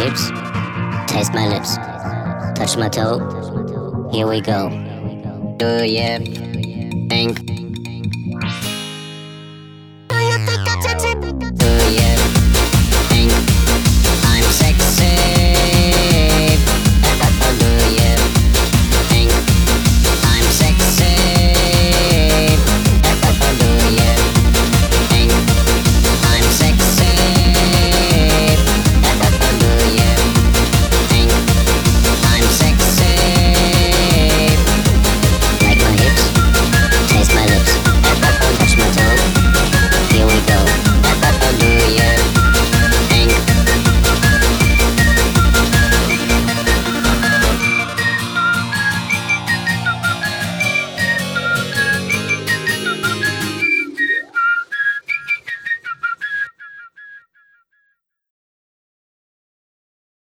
Lips, taste my lips, touch my toe. Here we go. Do yeah, think. Do yeah.